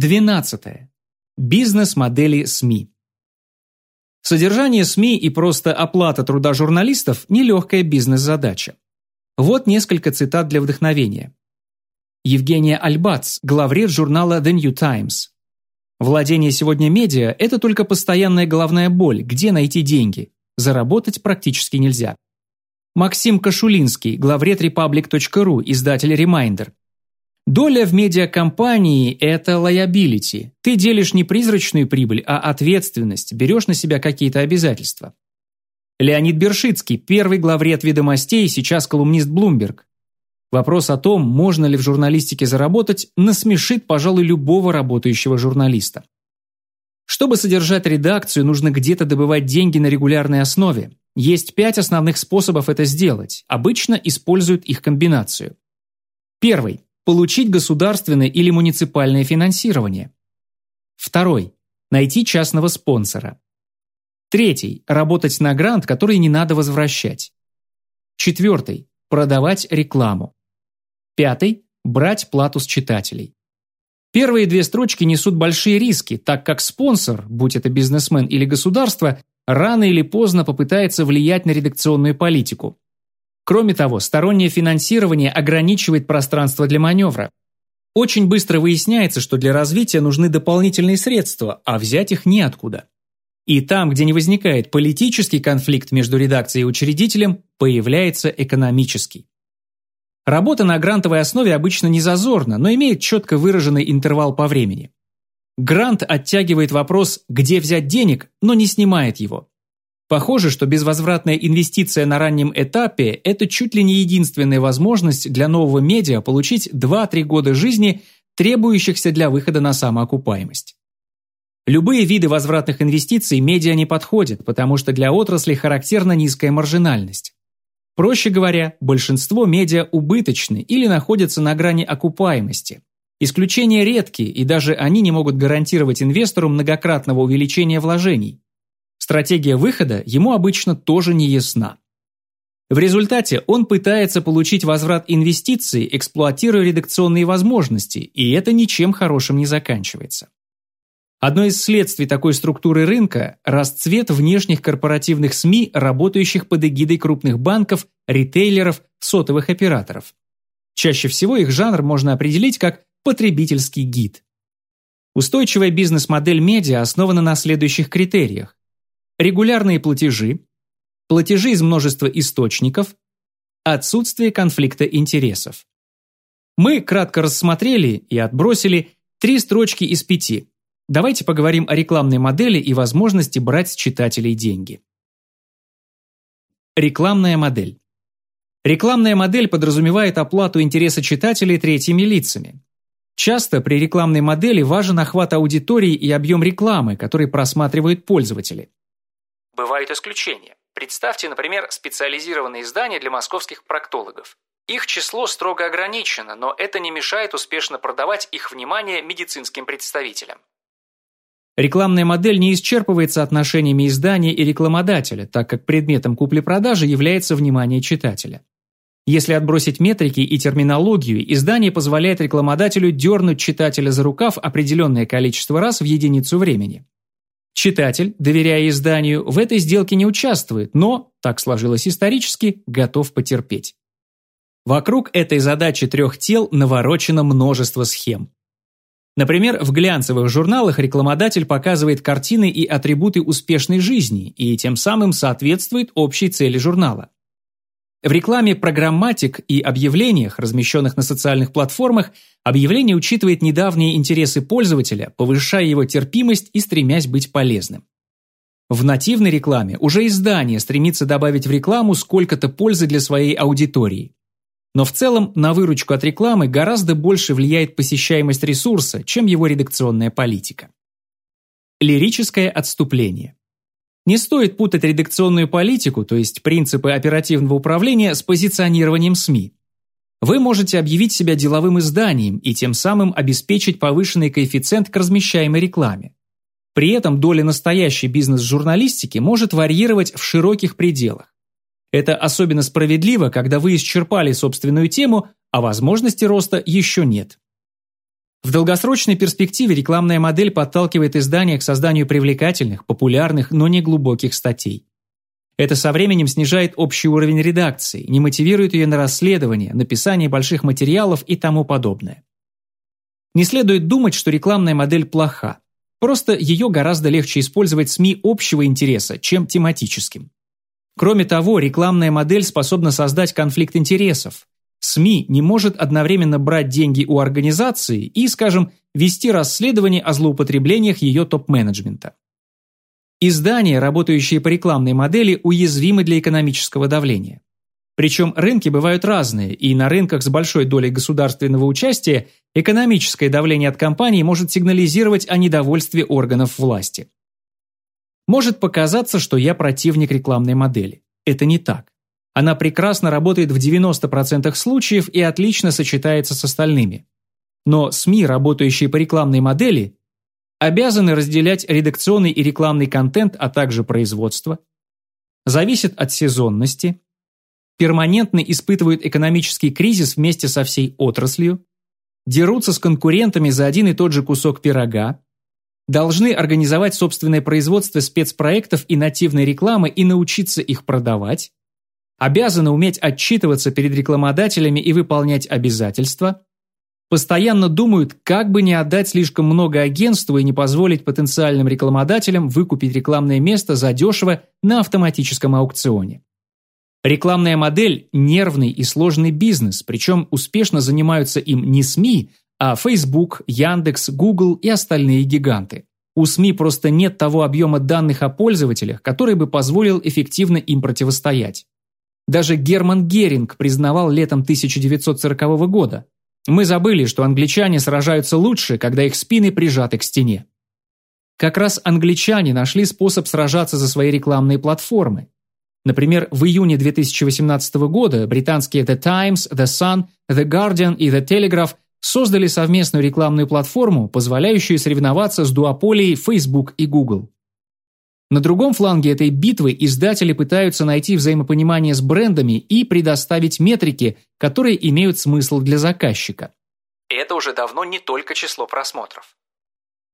12. Бизнес-модели СМИ. Содержание СМИ и просто оплата труда журналистов – нелегкая бизнес-задача. Вот несколько цитат для вдохновения. Евгения Альбац, главред журнала The New Times. Владение сегодня медиа – это только постоянная головная боль, где найти деньги. Заработать практически нельзя. Максим Кашулинский, главред republic.ru, издатель Reminder. Доля в медиакомпании – это liability. Ты делишь не призрачную прибыль, а ответственность, берешь на себя какие-то обязательства. Леонид Бершидский, первый главред ведомостей, сейчас колумнист Bloomberg. Вопрос о том, можно ли в журналистике заработать, насмешит, пожалуй, любого работающего журналиста. Чтобы содержать редакцию, нужно где-то добывать деньги на регулярной основе. Есть пять основных способов это сделать. Обычно используют их комбинацию. Первый. Получить государственное или муниципальное финансирование. Второй. Найти частного спонсора. Третий. Работать на грант, который не надо возвращать. Четвертый. Продавать рекламу. Пятый – брать плату с читателей. Первые две строчки несут большие риски, так как спонсор, будь это бизнесмен или государство, рано или поздно попытается влиять на редакционную политику. Кроме того, стороннее финансирование ограничивает пространство для маневра. Очень быстро выясняется, что для развития нужны дополнительные средства, а взять их неоткуда. И там, где не возникает политический конфликт между редакцией и учредителем, появляется экономический. Работа на грантовой основе обычно не зазорна, но имеет четко выраженный интервал по времени. Грант оттягивает вопрос «где взять денег?», но не снимает его. Похоже, что безвозвратная инвестиция на раннем этапе – это чуть ли не единственная возможность для нового медиа получить 2-3 года жизни, требующихся для выхода на самоокупаемость. Любые виды возвратных инвестиций медиа не подходят, потому что для отрасли характерна низкая маржинальность. Проще говоря, большинство медиа убыточны или находятся на грани окупаемости. Исключения редки, и даже они не могут гарантировать инвестору многократного увеличения вложений. Стратегия выхода ему обычно тоже не ясна. В результате он пытается получить возврат инвестиций, эксплуатируя редакционные возможности, и это ничем хорошим не заканчивается. Одно из следствий такой структуры рынка – расцвет внешних корпоративных СМИ, работающих под эгидой крупных банков, ритейлеров, сотовых операторов. Чаще всего их жанр можно определить как потребительский гид. Устойчивая бизнес-модель медиа основана на следующих критериях. Регулярные платежи, платежи из множества источников, отсутствие конфликта интересов. Мы кратко рассмотрели и отбросили три строчки из пяти – Давайте поговорим о рекламной модели и возможности брать с читателей деньги. Рекламная модель. Рекламная модель подразумевает оплату интереса читателей третьими лицами. Часто при рекламной модели важен охват аудитории и объем рекламы, который просматривают пользователи. Бывают исключения. Представьте, например, специализированные издания для московских проктологов. Их число строго ограничено, но это не мешает успешно продавать их внимание медицинским представителям. Рекламная модель не исчерпывается отношениями издания и рекламодателя, так как предметом купли-продажи является внимание читателя. Если отбросить метрики и терминологию, издание позволяет рекламодателю дернуть читателя за рукав определенное количество раз в единицу времени. Читатель, доверяя изданию, в этой сделке не участвует, но, так сложилось исторически, готов потерпеть. Вокруг этой задачи трех тел наворочено множество схем. Например, в глянцевых журналах рекламодатель показывает картины и атрибуты успешной жизни и тем самым соответствует общей цели журнала. В рекламе программатик и объявлениях, размещенных на социальных платформах, объявление учитывает недавние интересы пользователя, повышая его терпимость и стремясь быть полезным. В нативной рекламе уже издание стремится добавить в рекламу сколько-то пользы для своей аудитории. Но в целом на выручку от рекламы гораздо больше влияет посещаемость ресурса, чем его редакционная политика. Лирическое отступление. Не стоит путать редакционную политику, то есть принципы оперативного управления, с позиционированием СМИ. Вы можете объявить себя деловым изданием и тем самым обеспечить повышенный коэффициент к размещаемой рекламе. При этом доля настоящей бизнес-журналистики может варьировать в широких пределах. Это особенно справедливо, когда вы исчерпали собственную тему, а возможности роста еще нет. В долгосрочной перспективе рекламная модель подталкивает издания к созданию привлекательных, популярных, но не глубоких статей. Это со временем снижает общий уровень редакции, не мотивирует ее на расследование, написание больших материалов и тому подобное. Не следует думать, что рекламная модель плоха. Просто ее гораздо легче использовать СМИ общего интереса, чем тематическим. Кроме того, рекламная модель способна создать конфликт интересов. СМИ не может одновременно брать деньги у организации и, скажем, вести расследование о злоупотреблениях ее топ-менеджмента. Издания, работающие по рекламной модели, уязвимы для экономического давления. Причем рынки бывают разные, и на рынках с большой долей государственного участия экономическое давление от компаний может сигнализировать о недовольстве органов власти. Может показаться, что я противник рекламной модели. Это не так. Она прекрасно работает в 90% случаев и отлично сочетается с остальными. Но СМИ, работающие по рекламной модели, обязаны разделять редакционный и рекламный контент, а также производство, зависят от сезонности, перманентно испытывают экономический кризис вместе со всей отраслью, дерутся с конкурентами за один и тот же кусок пирога, должны организовать собственное производство спецпроектов и нативной рекламы и научиться их продавать, обязаны уметь отчитываться перед рекламодателями и выполнять обязательства, постоянно думают, как бы не отдать слишком много агентству и не позволить потенциальным рекламодателям выкупить рекламное место задешево на автоматическом аукционе. Рекламная модель – нервный и сложный бизнес, причем успешно занимаются им не СМИ, а Facebook, Яндекс, Google и остальные гиганты. У СМИ просто нет того объема данных о пользователях, который бы позволил эффективно им противостоять. Даже Герман Геринг признавал летом 1940 года, мы забыли, что англичане сражаются лучше, когда их спины прижаты к стене. Как раз англичане нашли способ сражаться за свои рекламные платформы. Например, в июне 2018 года британские The Times, The Sun, The Guardian и The Telegraph создали совместную рекламную платформу, позволяющую соревноваться с дуополией Facebook и Google. На другом фланге этой битвы издатели пытаются найти взаимопонимание с брендами и предоставить метрики, которые имеют смысл для заказчика. Это уже давно не только число просмотров.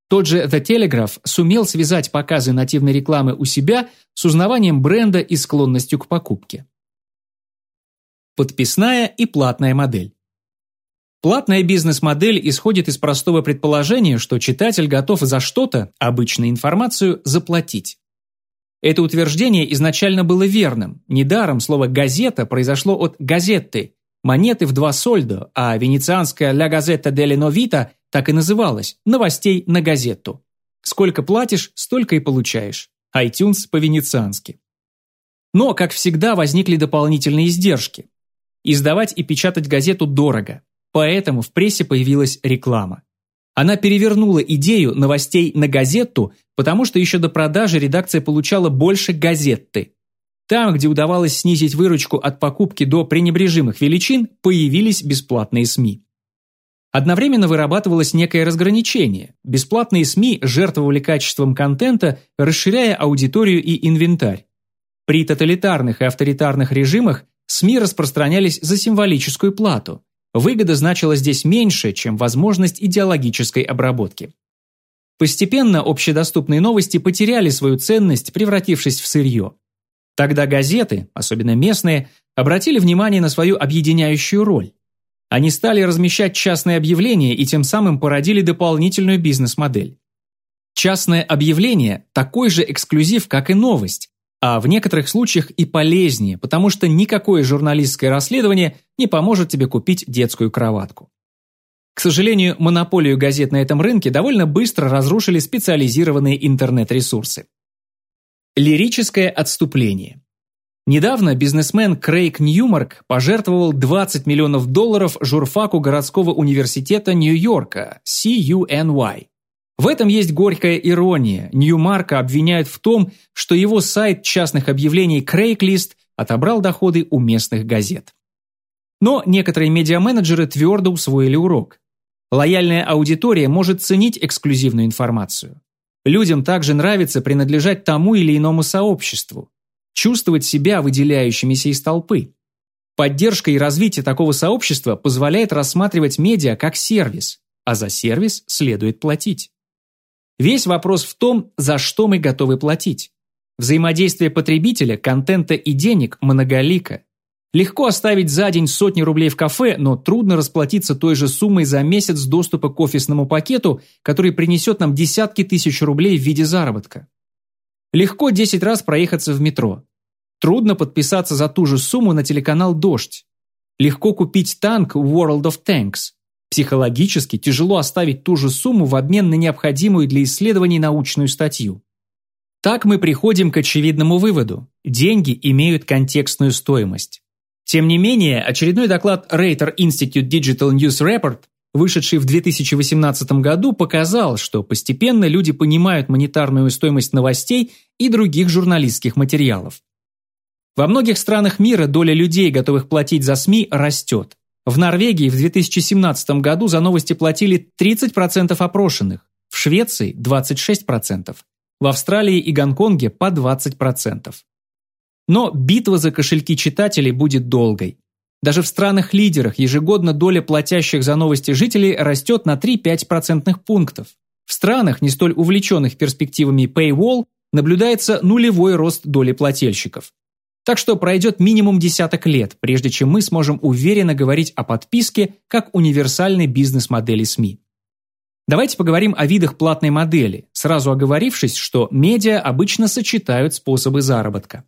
Тот же The Telegraph сумел связать показы нативной рекламы у себя с узнаванием бренда и склонностью к покупке. Подписная и платная модель. Платная бизнес-модель исходит из простого предположения, что читатель готов за что-то, обычно информацию, заплатить. Это утверждение изначально было верным. Недаром слово «газета» произошло от «газетты», монеты в два сольдо, а венецианская «Ля газета деле новита» так и называлась «новостей на газету». Сколько платишь, столько и получаешь. iTunes по-венециански. Но, как всегда, возникли дополнительные издержки. Издавать и печатать газету дорого, поэтому в прессе появилась реклама. Она перевернула идею новостей на газету, потому что еще до продажи редакция получала больше газетты. Там, где удавалось снизить выручку от покупки до пренебрежимых величин, появились бесплатные СМИ. Одновременно вырабатывалось некое разграничение. Бесплатные СМИ жертвовали качеством контента, расширяя аудиторию и инвентарь. При тоталитарных и авторитарных режимах СМИ распространялись за символическую плату. Выгода значила здесь меньше, чем возможность идеологической обработки. Постепенно общедоступные новости потеряли свою ценность, превратившись в сырье. Тогда газеты, особенно местные, обратили внимание на свою объединяющую роль. Они стали размещать частные объявления и тем самым породили дополнительную бизнес-модель. Частное объявление – такой же эксклюзив, как и новость, а в некоторых случаях и полезнее, потому что никакое журналистское расследование не поможет тебе купить детскую кроватку. К сожалению, монополию газет на этом рынке довольно быстро разрушили специализированные интернет-ресурсы. Лирическое отступление. Недавно бизнесмен Крейг Ньюмарк пожертвовал 20 миллионов долларов журфаку городского университета Нью-Йорка, CUNY. В этом есть горькая ирония. Ньюмарка обвиняют в том, что его сайт частных объявлений Craigslist отобрал доходы у местных газет. Но некоторые медиаменеджеры твердо усвоили урок. Лояльная аудитория может ценить эксклюзивную информацию. Людям также нравится принадлежать тому или иному сообществу, чувствовать себя выделяющимися из толпы. Поддержка и развитие такого сообщества позволяет рассматривать медиа как сервис, а за сервис следует платить. Весь вопрос в том, за что мы готовы платить. Взаимодействие потребителя, контента и денег многолико. Легко оставить за день сотни рублей в кафе, но трудно расплатиться той же суммой за месяц доступа к офисному пакету, который принесет нам десятки тысяч рублей в виде заработка. Легко 10 раз проехаться в метро. Трудно подписаться за ту же сумму на телеканал «Дождь». Легко купить танк World of Tanks. Психологически тяжело оставить ту же сумму в обмен на необходимую для исследований научную статью. Так мы приходим к очевидному выводу. Деньги имеют контекстную стоимость. Тем не менее, очередной доклад Rater Institute Digital News Report, вышедший в 2018 году, показал, что постепенно люди понимают монетарную стоимость новостей и других журналистских материалов. Во многих странах мира доля людей, готовых платить за СМИ, растет. В Норвегии в 2017 году за новости платили 30% опрошенных, в Швеции – 26%, в Австралии и Гонконге – по 20%. Но битва за кошельки читателей будет долгой. Даже в странах-лидерах ежегодно доля платящих за новости жителей растет на 3-5 процентных пунктов. В странах, не столь увлеченных перспективами Paywall, наблюдается нулевой рост доли плательщиков. Так что пройдет минимум десяток лет, прежде чем мы сможем уверенно говорить о подписке как универсальной бизнес-модели СМИ. Давайте поговорим о видах платной модели, сразу оговорившись, что медиа обычно сочетают способы заработка.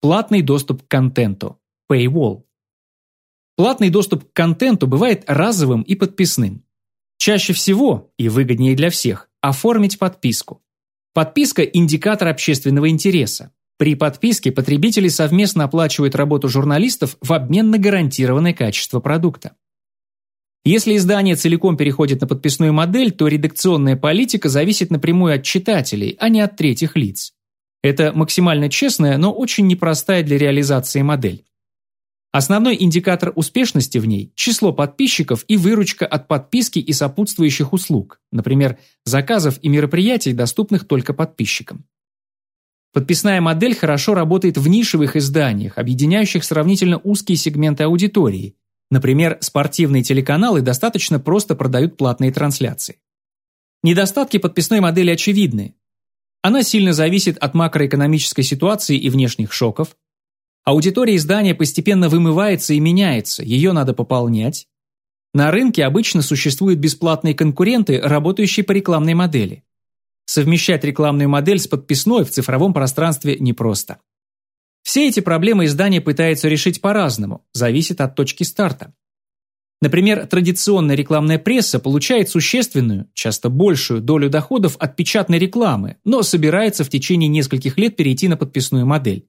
Платный доступ к контенту. Paywall. Платный доступ к контенту бывает разовым и подписным. Чаще всего, и выгоднее для всех, оформить подписку. Подписка – индикатор общественного интереса. При подписке потребители совместно оплачивают работу журналистов в обмен на гарантированное качество продукта. Если издание целиком переходит на подписную модель, то редакционная политика зависит напрямую от читателей, а не от третьих лиц. Это максимально честная, но очень непростая для реализации модель. Основной индикатор успешности в ней – число подписчиков и выручка от подписки и сопутствующих услуг, например, заказов и мероприятий, доступных только подписчикам. Подписная модель хорошо работает в нишевых изданиях, объединяющих сравнительно узкие сегменты аудитории. Например, спортивные телеканалы достаточно просто продают платные трансляции. Недостатки подписной модели очевидны. Она сильно зависит от макроэкономической ситуации и внешних шоков. Аудитория издания постепенно вымывается и меняется, ее надо пополнять. На рынке обычно существуют бесплатные конкуренты, работающие по рекламной модели. Совмещать рекламную модель с подписной в цифровом пространстве непросто. Все эти проблемы издание пытается решить по-разному, зависит от точки старта. Например, традиционная рекламная пресса получает существенную, часто большую долю доходов от печатной рекламы, но собирается в течение нескольких лет перейти на подписную модель.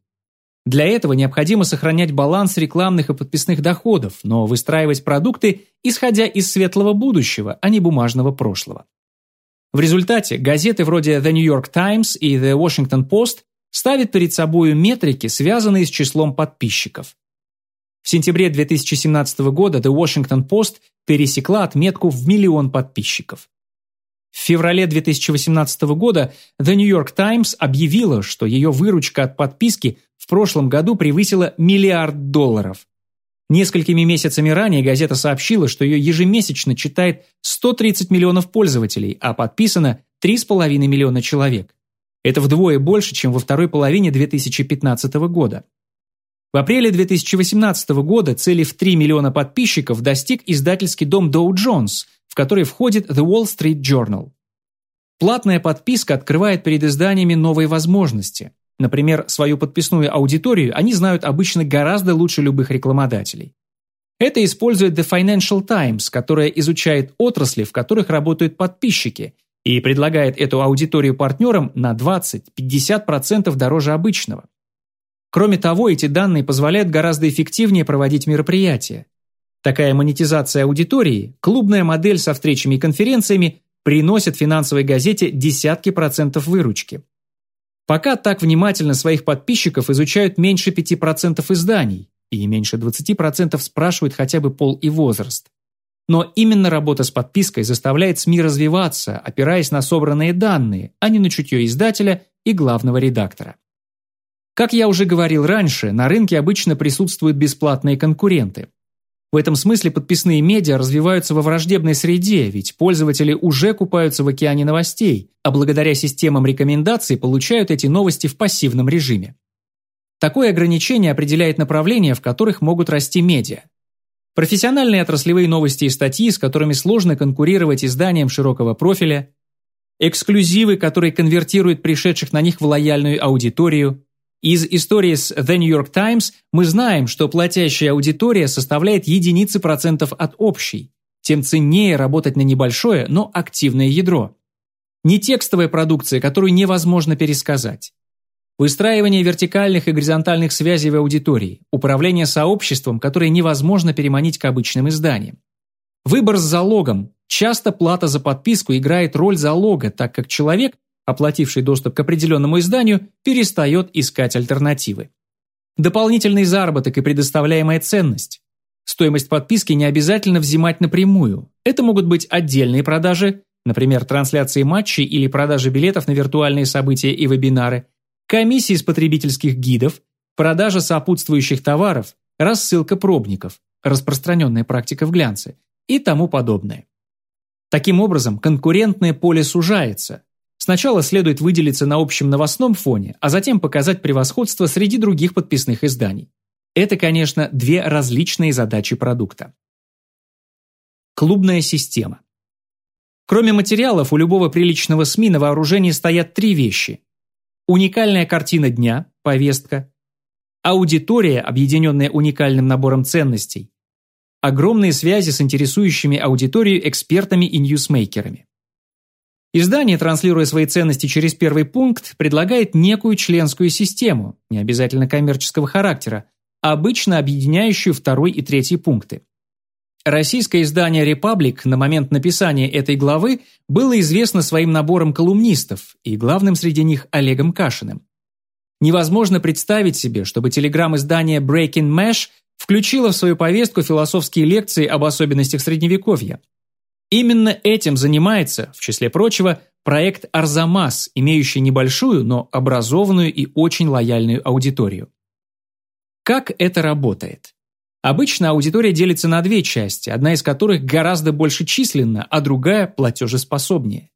Для этого необходимо сохранять баланс рекламных и подписных доходов, но выстраивать продукты, исходя из светлого будущего, а не бумажного прошлого. В результате газеты вроде The New York Times и The Washington Post ставят перед собой метрики, связанные с числом подписчиков. В сентябре 2017 года The Washington Post пересекла отметку в миллион подписчиков. В феврале 2018 года The New York Times объявила, что ее выручка от подписки в прошлом году превысила миллиард долларов. Несколькими месяцами ранее газета сообщила, что ее ежемесячно читает 130 миллионов пользователей, а подписано 3,5 миллиона человек. Это вдвое больше, чем во второй половине 2015 года. В апреле 2018 года цели в 3 миллиона подписчиков достиг издательский дом Dow Jones, в который входит The Wall Street Journal. Платная подписка открывает перед изданиями новые возможности. Например, свою подписную аудиторию они знают обычно гораздо лучше любых рекламодателей. Это использует The Financial Times, которая изучает отрасли, в которых работают подписчики, и предлагает эту аудиторию партнерам на 20-50% дороже обычного. Кроме того, эти данные позволяют гораздо эффективнее проводить мероприятия. Такая монетизация аудитории, клубная модель со встречами и конференциями приносит финансовой газете десятки процентов выручки. Пока так внимательно своих подписчиков изучают меньше 5% изданий, и меньше 20% спрашивают хотя бы пол и возраст. Но именно работа с подпиской заставляет СМИ развиваться, опираясь на собранные данные, а не на чутье издателя и главного редактора. Как я уже говорил раньше, на рынке обычно присутствуют бесплатные конкуренты. В этом смысле подписные медиа развиваются во враждебной среде, ведь пользователи уже купаются в океане новостей, а благодаря системам рекомендаций получают эти новости в пассивном режиме. Такое ограничение определяет направления, в которых могут расти медиа. Профессиональные отраслевые новости и статьи, с которыми сложно конкурировать изданиям широкого профиля, эксклюзивы, которые конвертируют пришедших на них в лояльную аудиторию, из истории с The New York Times мы знаем, что платящая аудитория составляет единицы процентов от общей. Тем ценнее работать на небольшое, но активное ядро. Не текстовая продукция, которую невозможно пересказать. Выстраивание вертикальных и горизонтальных связей в аудитории, управление сообществом, которое невозможно переманить к обычным изданиям. Выбор с залогом. Часто плата за подписку играет роль залога, так как человек оплативший доступ к определенному изданию, перестает искать альтернативы. Дополнительный заработок и предоставляемая ценность. Стоимость подписки не обязательно взимать напрямую. Это могут быть отдельные продажи, например, трансляции матчей или продажи билетов на виртуальные события и вебинары, комиссии с потребительских гидов, продажа сопутствующих товаров, рассылка пробников, распространенная практика в глянце и тому подобное. Таким образом, конкурентное поле сужается, Сначала следует выделиться на общем новостном фоне, а затем показать превосходство среди других подписных изданий. Это, конечно, две различные задачи продукта. Клубная система. Кроме материалов, у любого приличного СМИ на вооружении стоят три вещи. Уникальная картина дня, повестка, аудитория, объединенная уникальным набором ценностей, огромные связи с интересующими аудиторию экспертами и ньюсмейкерами. Издание, транслируя свои ценности через первый пункт, предлагает некую членскую систему, не обязательно коммерческого характера, обычно объединяющую второй и третий пункты. Российское издание «Репаблик» на момент написания этой главы было известно своим набором колумнистов и главным среди них Олегом Кашиным. Невозможно представить себе, чтобы телеграм-издание Breaking Mesh включило в свою повестку философские лекции об особенностях Средневековья, Именно этим занимается, в числе прочего, проект «Арзамас», имеющий небольшую, но образованную и очень лояльную аудиторию. Как это работает? Обычно аудитория делится на две части, одна из которых гораздо больше численна, а другая платежеспособнее.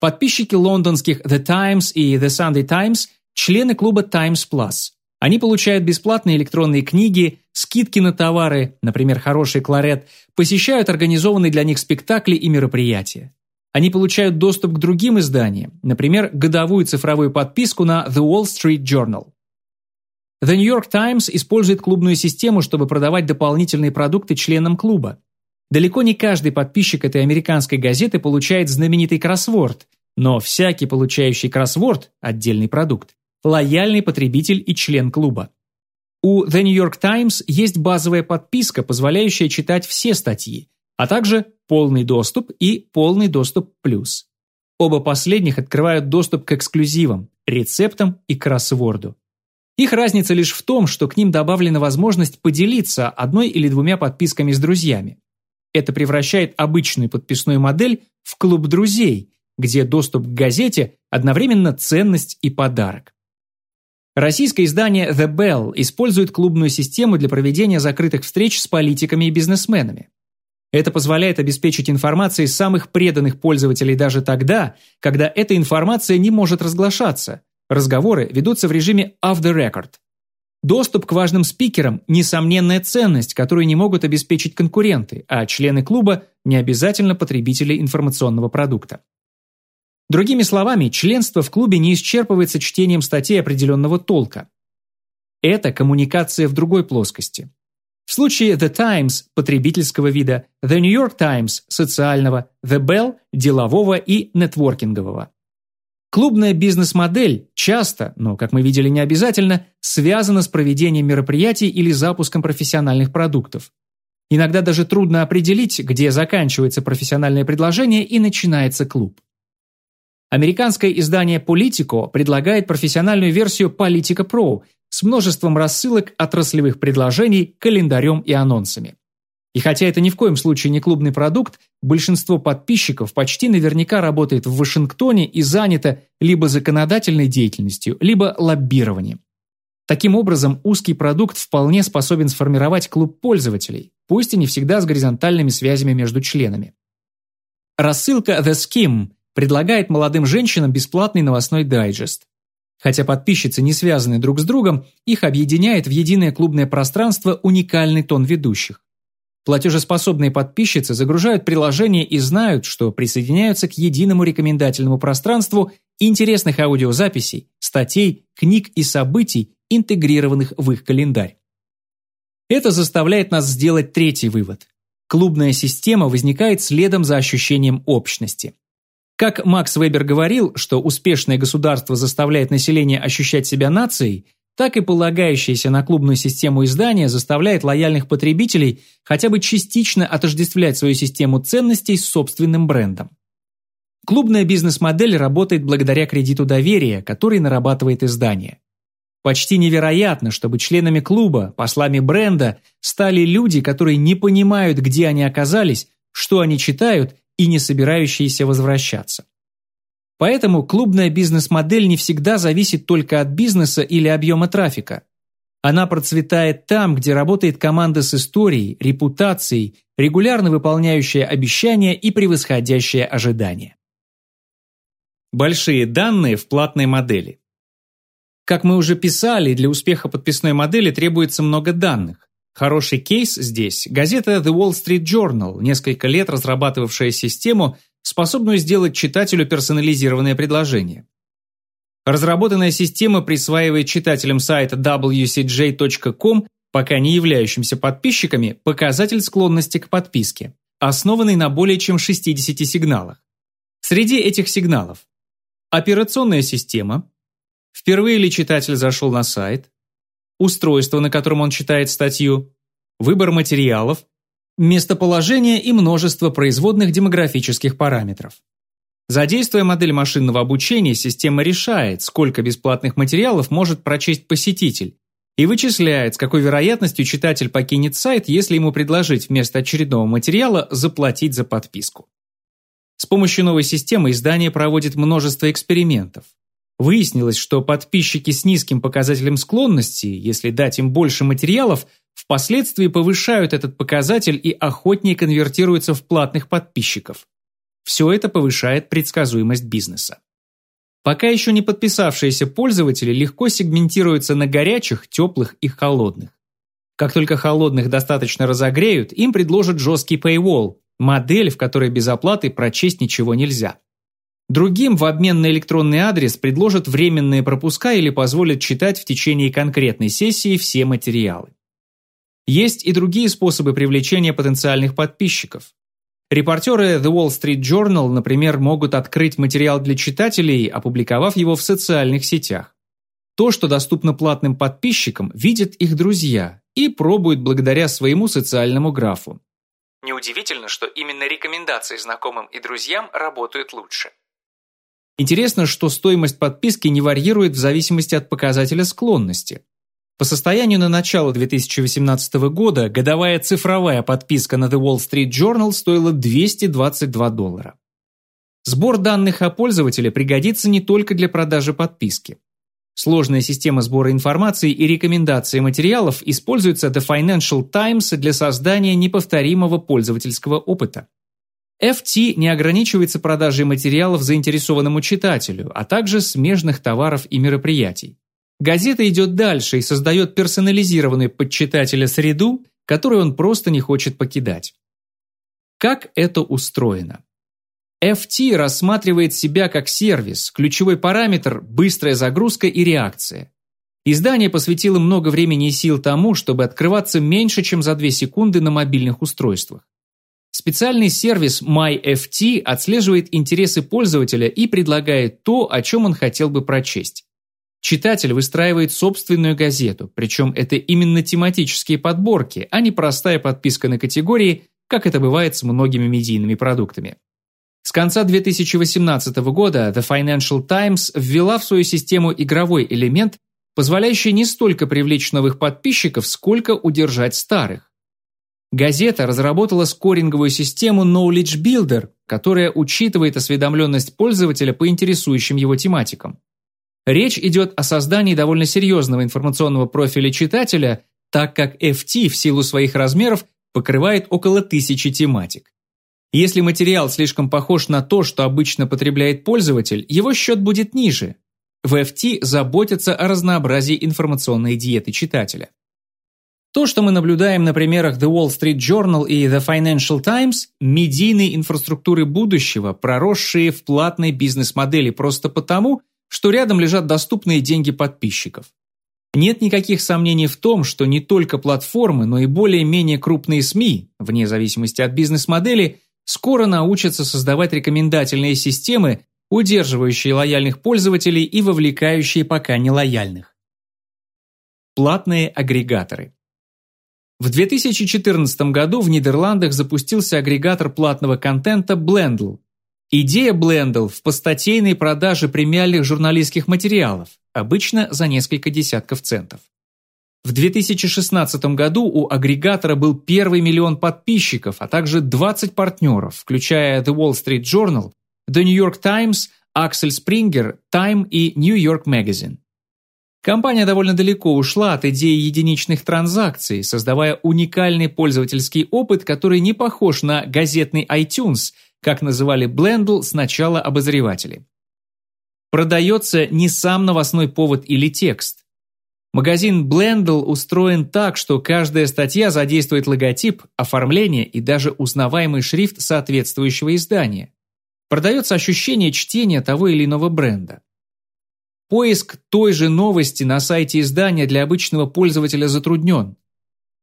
Подписчики лондонских The Times и The Sunday Times – члены клуба Times Plus. Они получают бесплатные электронные книги, скидки на товары, например, хороший кларет, посещают организованные для них спектакли и мероприятия. Они получают доступ к другим изданиям, например, годовую цифровую подписку на The Wall Street Journal. The New York Times использует клубную систему, чтобы продавать дополнительные продукты членам клуба. Далеко не каждый подписчик этой американской газеты получает знаменитый кроссворд, но всякий получающий кроссворд – отдельный продукт лояльный потребитель и член клуба. У The New York Times есть базовая подписка, позволяющая читать все статьи, а также полный доступ и полный доступ плюс. Оба последних открывают доступ к эксклюзивам, рецептам и кроссворду. Их разница лишь в том, что к ним добавлена возможность поделиться одной или двумя подписками с друзьями. Это превращает обычную подписную модель в клуб друзей, где доступ к газете одновременно ценность и подарок. Российское издание The Bell использует клубную систему для проведения закрытых встреч с политиками и бизнесменами. Это позволяет обеспечить информацией самых преданных пользователей даже тогда, когда эта информация не может разглашаться. Разговоры ведутся в режиме off the record. Доступ к важным спикерам – несомненная ценность, которую не могут обеспечить конкуренты, а члены клуба – не обязательно потребители информационного продукта. Другими словами, членство в клубе не исчерпывается чтением статей определенного толка. Это коммуникация в другой плоскости. В случае The Times – потребительского вида, The New York Times – социального, The Bell – делового и нетворкингового. Клубная бизнес-модель часто, но, как мы видели, не обязательно, связана с проведением мероприятий или запуском профессиональных продуктов. Иногда даже трудно определить, где заканчивается профессиональное предложение и начинается клуб. Американское издание Politico предлагает профессиональную версию Politica Pro с множеством рассылок отраслевых предложений, календарем и анонсами. И хотя это ни в коем случае не клубный продукт, большинство подписчиков почти наверняка работает в Вашингтоне и занято либо законодательной деятельностью, либо лоббированием. Таким образом, узкий продукт вполне способен сформировать клуб пользователей, пусть и не всегда с горизонтальными связями между членами. Рассылка The Skim предлагает молодым женщинам бесплатный новостной дайджест. Хотя подписчицы не связаны друг с другом, их объединяет в единое клубное пространство уникальный тон ведущих. Платежеспособные подписчицы загружают приложение и знают, что присоединяются к единому рекомендательному пространству интересных аудиозаписей, статей, книг и событий, интегрированных в их календарь. Это заставляет нас сделать третий вывод. Клубная система возникает следом за ощущением общности. Как Макс Вебер говорил, что успешное государство заставляет население ощущать себя нацией, так и полагающаяся на клубную систему издания заставляет лояльных потребителей хотя бы частично отождествлять свою систему ценностей с собственным брендом. Клубная бизнес-модель работает благодаря кредиту доверия, который нарабатывает издание. Почти невероятно, чтобы членами клуба, послами бренда, стали люди, которые не понимают, где они оказались, что они читают и не собирающиеся возвращаться. Поэтому клубная бизнес-модель не всегда зависит только от бизнеса или объема трафика. Она процветает там, где работает команда с историей, репутацией, регулярно выполняющая обещания и превосходящая ожидания. Большие данные в платной модели. Как мы уже писали, для успеха подписной модели требуется много данных. Хороший кейс здесь – газета The Wall Street Journal, несколько лет разрабатывавшая систему, способную сделать читателю персонализированное предложение. Разработанная система присваивает читателям сайта wcj.com, пока не являющимся подписчиками, показатель склонности к подписке, основанный на более чем 60 сигналах. Среди этих сигналов операционная система, впервые ли читатель зашел на сайт, устройство, на котором он читает статью, выбор материалов, местоположение и множество производных демографических параметров. Задействуя модель машинного обучения, система решает, сколько бесплатных материалов может прочесть посетитель, и вычисляет, с какой вероятностью читатель покинет сайт, если ему предложить вместо очередного материала заплатить за подписку. С помощью новой системы издание проводит множество экспериментов. Выяснилось, что подписчики с низким показателем склонности, если дать им больше материалов, впоследствии повышают этот показатель и охотнее конвертируются в платных подписчиков. Все это повышает предсказуемость бизнеса. Пока еще не подписавшиеся пользователи легко сегментируются на горячих, теплых и холодных. Как только холодных достаточно разогреют, им предложат жесткий paywall, модель, в которой без оплаты прочесть ничего нельзя. Другим в обмен на электронный адрес предложат временные пропуска или позволят читать в течение конкретной сессии все материалы. Есть и другие способы привлечения потенциальных подписчиков. Репортеры The Wall Street Journal, например, могут открыть материал для читателей, опубликовав его в социальных сетях. То, что доступно платным подписчикам, видят их друзья и пробуют благодаря своему социальному графу. Неудивительно, что именно рекомендации знакомым и друзьям работают лучше. Интересно, что стоимость подписки не варьирует в зависимости от показателя склонности. По состоянию на начало 2018 года годовая цифровая подписка на The Wall Street Journal стоила 222 доллара. Сбор данных о пользователе пригодится не только для продажи подписки. Сложная система сбора информации и рекомендации материалов используется The Financial Times для создания неповторимого пользовательского опыта. FT не ограничивается продажей материалов заинтересованному читателю, а также смежных товаров и мероприятий. Газета идет дальше и создает персонализированную под читателя среду, которую он просто не хочет покидать. Как это устроено? FT рассматривает себя как сервис, ключевой параметр – быстрая загрузка и реакция. Издание посвятило много времени и сил тому, чтобы открываться меньше, чем за 2 секунды на мобильных устройствах. Специальный сервис MyFT отслеживает интересы пользователя и предлагает то, о чем он хотел бы прочесть. Читатель выстраивает собственную газету, причем это именно тематические подборки, а не простая подписка на категории, как это бывает с многими медийными продуктами. С конца 2018 года The Financial Times ввела в свою систему игровой элемент, позволяющий не столько привлечь новых подписчиков, сколько удержать старых. Газета разработала скоринговую систему Knowledge Builder, которая учитывает осведомленность пользователя по интересующим его тематикам. Речь идет о создании довольно серьезного информационного профиля читателя, так как FT в силу своих размеров покрывает около тысячи тематик. Если материал слишком похож на то, что обычно потребляет пользователь, его счет будет ниже. В FT заботятся о разнообразии информационной диеты читателя. То, что мы наблюдаем на примерах The Wall Street Journal и The Financial Times – медийные инфраструктуры будущего, проросшие в платной бизнес-модели просто потому, что рядом лежат доступные деньги подписчиков. Нет никаких сомнений в том, что не только платформы, но и более-менее крупные СМИ, вне зависимости от бизнес-модели, скоро научатся создавать рекомендательные системы, удерживающие лояльных пользователей и вовлекающие пока нелояльных. Платные агрегаторы. В 2014 году в Нидерландах запустился агрегатор платного контента Blendle, Идея Blendle в постатейной продаже премиальных журналистских материалов, обычно за несколько десятков центов. В 2016 году у агрегатора был первый миллион подписчиков, а также 20 партнеров, включая The Wall Street Journal, The New York Times, Axel Springer, Time и New York Magazine. Компания довольно далеко ушла от идеи единичных транзакций, создавая уникальный пользовательский опыт, который не похож на газетный iTunes – как называли Blendle сначала обозреватели. Продается не сам новостной повод или текст. Магазин Blendle устроен так, что каждая статья задействует логотип, оформление и даже узнаваемый шрифт соответствующего издания. Продается ощущение чтения того или иного бренда. Поиск той же новости на сайте издания для обычного пользователя затруднен.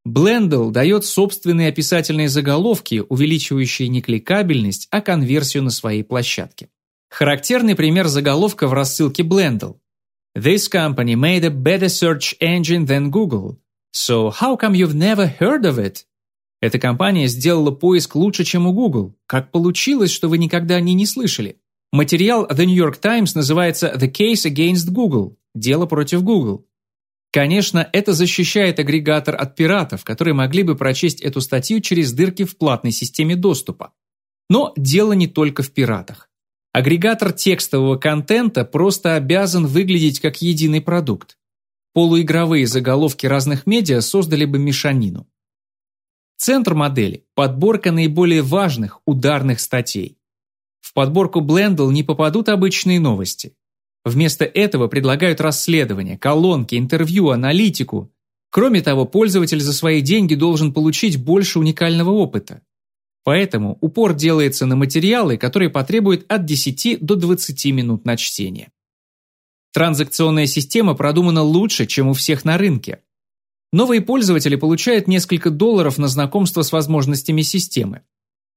Blendle дает собственные описательные заголовки, увеличивающие не кликабельность, а конверсию на своей площадке. Характерный пример заголовка в рассылке Blendle. This company made a better search engine than Google. So how come you've never heard of it? Эта компания сделала поиск лучше, чем у Google. Как получилось, что вы никогда о ней не слышали? Материал The New York Times называется The Case Against Google – Дело против Google. Конечно, это защищает агрегатор от пиратов, которые могли бы прочесть эту статью через дырки в платной системе доступа. Но дело не только в пиратах. Агрегатор текстового контента просто обязан выглядеть как единый продукт. Полуигровые заголовки разных медиа создали бы мешанину. Центр модели – подборка наиболее важных, ударных статей. В подборку Blendle не попадут обычные новости. Вместо этого предлагают расследования, колонки, интервью, аналитику. Кроме того, пользователь за свои деньги должен получить больше уникального опыта. Поэтому упор делается на материалы, которые потребуют от 10 до 20 минут на чтение. Транзакционная система продумана лучше, чем у всех на рынке. Новые пользователи получают несколько долларов на знакомство с возможностями системы.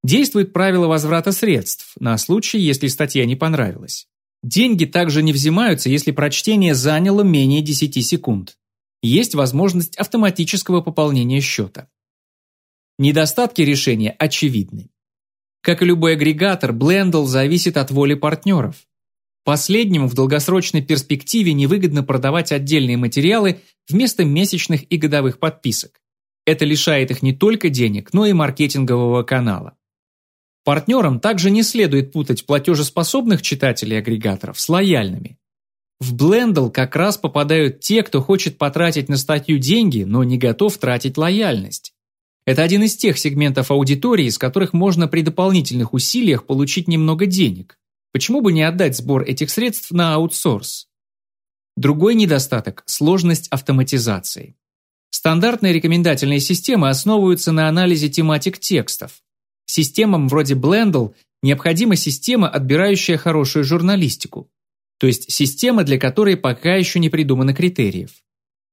Действует правило возврата средств на случай, если статья не понравилась. Деньги также не взимаются, если прочтение заняло менее 10 секунд. Есть возможность автоматического пополнения счета. Недостатки решения очевидны. Как и любой агрегатор, Blendle зависит от воли партнеров. Последнему в долгосрочной перспективе невыгодно продавать отдельные материалы вместо месячных и годовых подписок. Это лишает их не только денег, но и маркетингового канала. Партнерам также не следует путать платежеспособных читателей агрегаторов с лояльными. В Blendle как раз попадают те, кто хочет потратить на статью деньги, но не готов тратить лояльность. Это один из тех сегментов аудитории, из которых можно при дополнительных усилиях получить немного денег. Почему бы не отдать сбор этих средств на аутсорс? Другой недостаток – сложность автоматизации. Стандартные рекомендательные системы основываются на анализе тематик текстов. Системам вроде Blendle необходима система, отбирающая хорошую журналистику. То есть система, для которой пока еще не придумано критериев.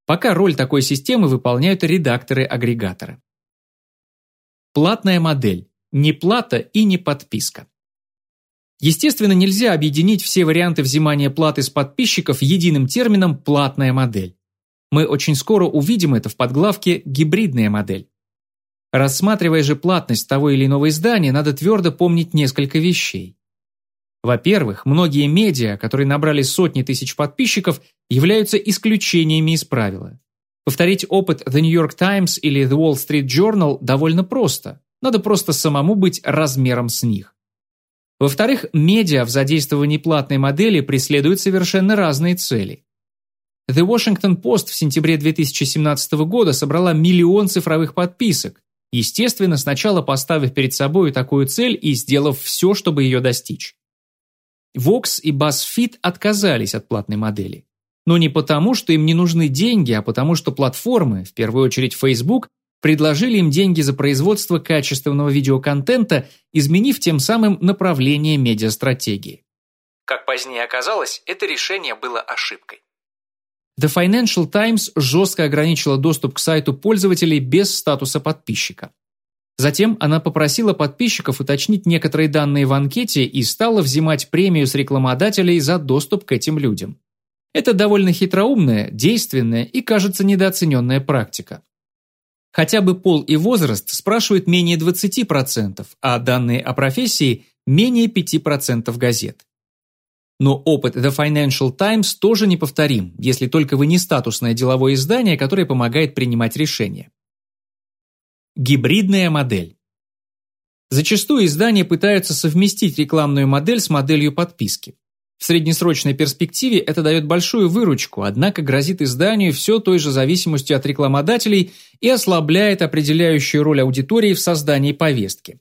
Пока роль такой системы выполняют редакторы-агрегаторы. Платная модель. Не плата и не подписка. Естественно, нельзя объединить все варианты взимания платы с подписчиков единым термином «платная модель». Мы очень скоро увидим это в подглавке «гибридная модель». Рассматривая же платность того или иного издания, надо твердо помнить несколько вещей. Во-первых, многие медиа, которые набрали сотни тысяч подписчиков, являются исключениями из правила. Повторить опыт The New York Times или The Wall Street Journal довольно просто. Надо просто самому быть размером с них. Во-вторых, медиа в задействовании платной модели преследуют совершенно разные цели. The Washington Post в сентябре 2017 года собрала миллион цифровых подписок, естественно, сначала поставив перед собой такую цель и сделав все, чтобы ее достичь. Vox и BuzzFeed отказались от платной модели. Но не потому, что им не нужны деньги, а потому, что платформы, в первую очередь Facebook, предложили им деньги за производство качественного видеоконтента, изменив тем самым направление медиастратегии. Как позднее оказалось, это решение было ошибкой. The Financial Times жестко ограничила доступ к сайту пользователей без статуса подписчика. Затем она попросила подписчиков уточнить некоторые данные в анкете и стала взимать премию с рекламодателей за доступ к этим людям. Это довольно хитроумная, действенная и, кажется, недооцененная практика. Хотя бы пол и возраст спрашивают менее 20%, а данные о профессии – менее 5% газет. Но опыт The Financial Times тоже неповторим, если только вы не статусное деловое издание, которое помогает принимать решения. Гибридная модель. Зачастую издания пытаются совместить рекламную модель с моделью подписки. В среднесрочной перспективе это дает большую выручку, однако грозит изданию все той же зависимостью от рекламодателей и ослабляет определяющую роль аудитории в создании повестки.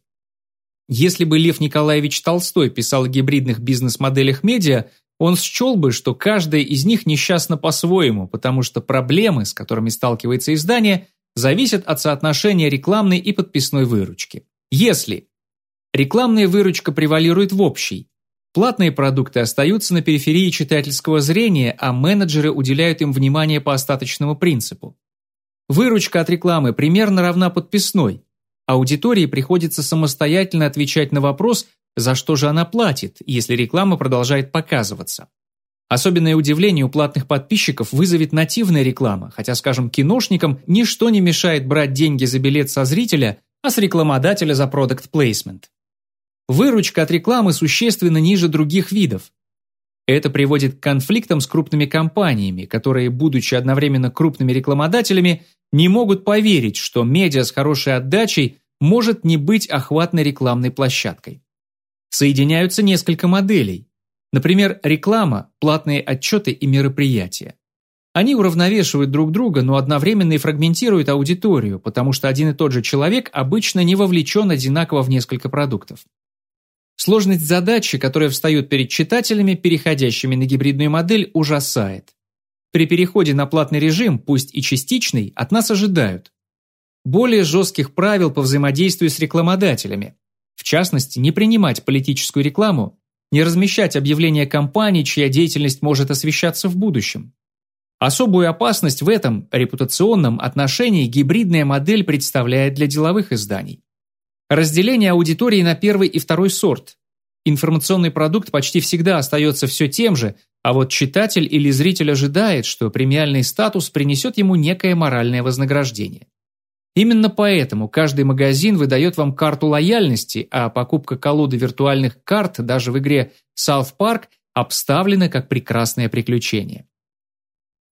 Если бы Лев Николаевич Толстой писал о гибридных бизнес-моделях медиа, он счел бы, что каждая из них несчастна по-своему, потому что проблемы, с которыми сталкивается издание, зависят от соотношения рекламной и подписной выручки. Если рекламная выручка превалирует в общей, платные продукты остаются на периферии читательского зрения, а менеджеры уделяют им внимание по остаточному принципу. Выручка от рекламы примерно равна подписной. Аудитории приходится самостоятельно отвечать на вопрос, за что же она платит, если реклама продолжает показываться. Особенное удивление у платных подписчиков вызовет нативная реклама, хотя, скажем, киношникам ничто не мешает брать деньги за билет со зрителя, а с рекламодателя за продукт плейсмент. Выручка от рекламы существенно ниже других видов. Это приводит к конфликтам с крупными компаниями, которые, будучи одновременно крупными рекламодателями, не могут поверить, что медиа с хорошей отдачей может не быть охватной рекламной площадкой. Соединяются несколько моделей, Например, реклама, платные отчеты и мероприятия. Они уравновешивают друг друга, но одновременно и фрагментируют аудиторию, потому что один и тот же человек обычно не вовлечен одинаково в несколько продуктов. Сложность задачи, которая встает перед читателями, переходящими на гибридную модель, ужасает. При переходе на платный режим, пусть и частичный, от нас ожидают более жестких правил по взаимодействию с рекламодателями, в частности, не принимать политическую рекламу не размещать объявления компаний, чья деятельность может освещаться в будущем. Особую опасность в этом репутационном отношении гибридная модель представляет для деловых изданий. Разделение аудитории на первый и второй сорт. Информационный продукт почти всегда остается все тем же, а вот читатель или зритель ожидает, что премиальный статус принесет ему некое моральное вознаграждение. Именно поэтому каждый магазин выдает вам карту лояльности, а покупка колоды виртуальных карт даже в игре South Park обставлена как прекрасное приключение.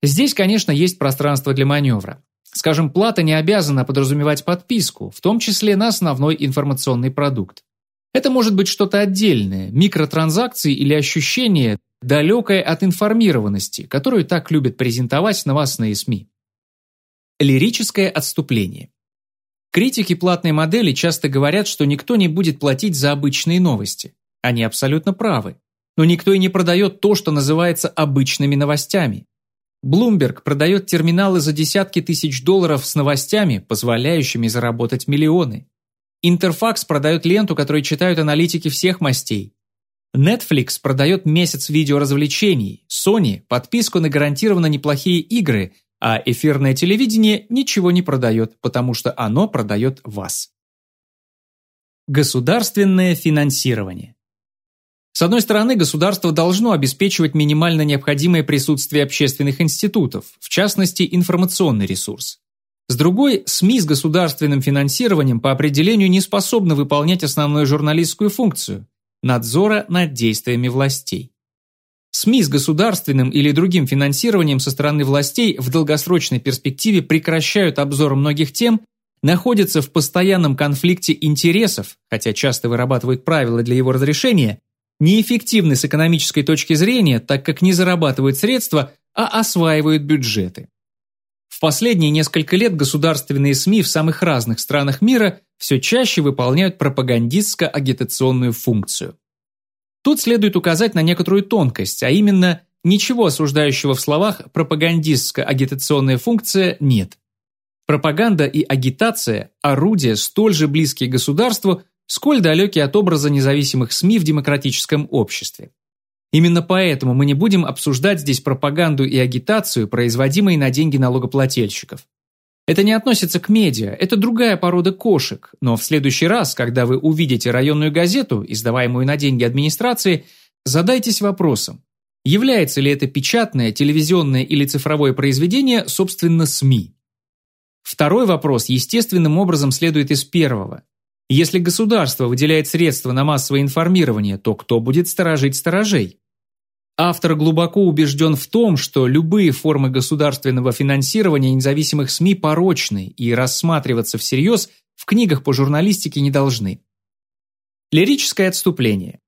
Здесь, конечно, есть пространство для маневра. Скажем, плата не обязана подразумевать подписку, в том числе на основной информационный продукт. Это может быть что-то отдельное, микротранзакции или ощущение, далекое от информированности, которую так любят презентовать новостные СМИ. Лирическое отступление. Критики платной модели часто говорят, что никто не будет платить за обычные новости. Они абсолютно правы. Но никто и не продает то, что называется обычными новостями. Bloomberg продает терминалы за десятки тысяч долларов с новостями, позволяющими заработать миллионы. Интерфакс продает ленту, которую читают аналитики всех мастей. Netflix продает месяц видеоразвлечений, Sony – подписку на гарантированно неплохие игры, а эфирное телевидение ничего не продает, потому что оно продает вас. Государственное финансирование. С одной стороны, государство должно обеспечивать минимально необходимое присутствие общественных институтов, в частности, информационный ресурс. С другой, СМИ с государственным финансированием по определению не способны выполнять основную журналистскую функцию – надзора над действиями властей. СМИ с государственным или другим финансированием со стороны властей в долгосрочной перспективе прекращают обзор многих тем, находятся в постоянном конфликте интересов, хотя часто вырабатывают правила для его разрешения, неэффективны с экономической точки зрения, так как не зарабатывают средства, а осваивают бюджеты. Последние несколько лет государственные СМИ в самых разных странах мира все чаще выполняют пропагандистско-агитационную функцию. Тут следует указать на некоторую тонкость, а именно, ничего осуждающего в словах пропагандистско-агитационная функция нет. Пропаганда и агитация – орудия, столь же близкие государству, сколь далекие от образа независимых СМИ в демократическом обществе. Именно поэтому мы не будем обсуждать здесь пропаганду и агитацию, производимые на деньги налогоплательщиков. Это не относится к медиа, это другая порода кошек, но в следующий раз, когда вы увидите районную газету, издаваемую на деньги администрации, задайтесь вопросом, является ли это печатное, телевизионное или цифровое произведение, собственно, СМИ. Второй вопрос естественным образом следует из первого. Если государство выделяет средства на массовое информирование, то кто будет сторожить сторожей? Автор глубоко убежден в том, что любые формы государственного финансирования независимых СМИ порочны и рассматриваться всерьез в книгах по журналистике не должны. Лирическое отступление.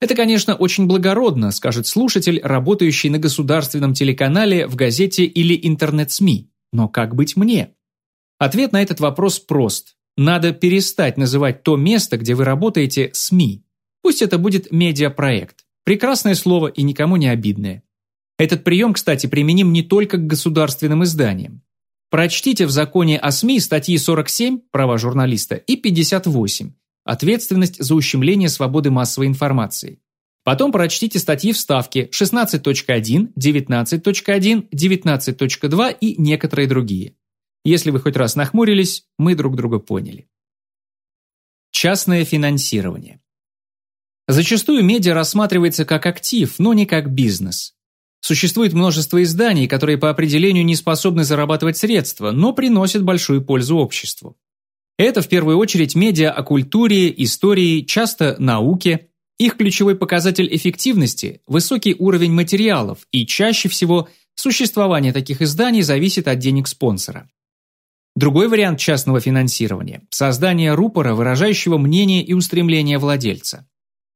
Это, конечно, очень благородно, скажет слушатель, работающий на государственном телеканале, в газете или интернет-СМИ. Но как быть мне? Ответ на этот вопрос прост. Надо перестать называть то место, где вы работаете, СМИ. Пусть это будет медиапроект. Прекрасное слово и никому не обидное. Этот прием, кстати, применим не только к государственным изданиям. Прочтите в законе о СМИ статьи 47 «Права журналиста» и 58 «Ответственность за ущемление свободы массовой информации». Потом прочтите статьи вставки 16.1, 19.1, 19.2 и некоторые другие. Если вы хоть раз нахмурились, мы друг друга поняли. Частное финансирование. Зачастую медиа рассматривается как актив, но не как бизнес. Существует множество изданий, которые по определению не способны зарабатывать средства, но приносят большую пользу обществу. Это в первую очередь медиа о культуре, истории, часто науке. Их ключевой показатель эффективности – высокий уровень материалов, и чаще всего существование таких изданий зависит от денег спонсора. Другой вариант частного финансирования – создание рупора, выражающего мнение и устремления владельца.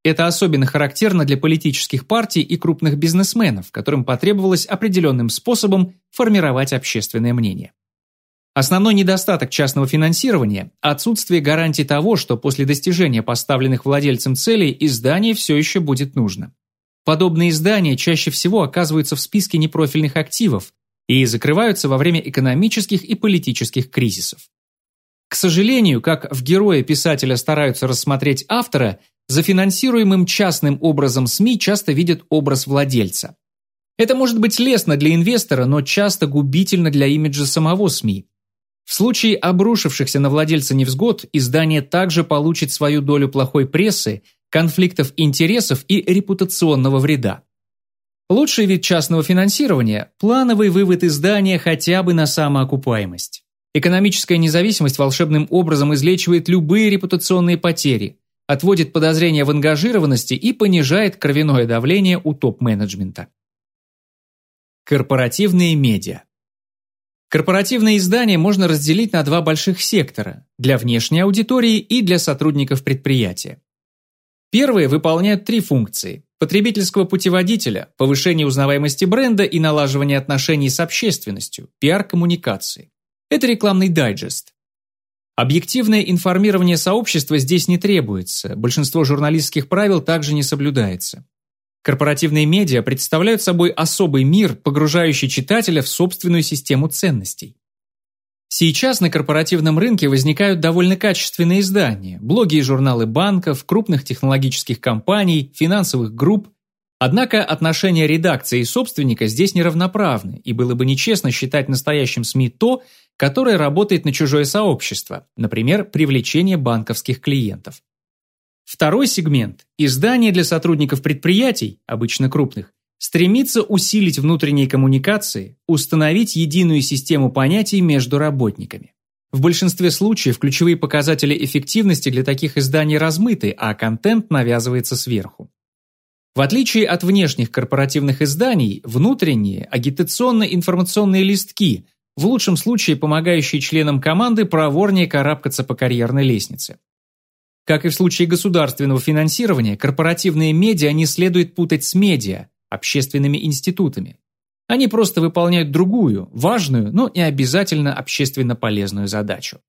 Это особенно характерно для политических партий и крупных бизнесменов, которым потребовалось определенным способом формировать общественное мнение. Основной недостаток частного финансирования – отсутствие гарантии того, что после достижения поставленных владельцем целей издание все еще будет нужно. Подобные издания чаще всего оказываются в списке непрофильных активов и закрываются во время экономических и политических кризисов. К сожалению, как в герое писателя стараются рассмотреть автора, за финансируемым частным образом СМИ часто видят образ владельца. Это может быть лестно для инвестора, но часто губительно для имиджа самого СМИ. В случае обрушившихся на владельца невзгод, издание также получит свою долю плохой прессы, конфликтов интересов и репутационного вреда. Лучший вид частного финансирования – плановый вывод издания хотя бы на самоокупаемость. Экономическая независимость волшебным образом излечивает любые репутационные потери, отводит подозрения в ангажированности и понижает кровяное давление у топ-менеджмента. Корпоративные медиа. Корпоративные издания можно разделить на два больших сектора – для внешней аудитории и для сотрудников предприятия. Первые выполняют три функции – потребительского путеводителя, повышение узнаваемости бренда и налаживание отношений с общественностью, пиар-коммуникации. Это рекламный дайджест. Объективное информирование сообщества здесь не требуется, большинство журналистских правил также не соблюдается. Корпоративные медиа представляют собой особый мир, погружающий читателя в собственную систему ценностей. Сейчас на корпоративном рынке возникают довольно качественные издания, блоги и журналы банков, крупных технологических компаний, финансовых групп. Однако отношения редакции и собственника здесь неравноправны, и было бы нечестно считать настоящим СМИ то, которая работает на чужое сообщество, например, привлечение банковских клиентов. Второй сегмент – издание для сотрудников предприятий, обычно крупных, стремится усилить внутренние коммуникации, установить единую систему понятий между работниками. В большинстве случаев ключевые показатели эффективности для таких изданий размыты, а контент навязывается сверху. В отличие от внешних корпоративных изданий, внутренние агитационно-информационные листки в лучшем случае помогающие членам команды проворнее карабкаться по карьерной лестнице. Как и в случае государственного финансирования, корпоративные медиа не следует путать с медиа, общественными институтами. Они просто выполняют другую, важную, но и обязательно общественно полезную задачу.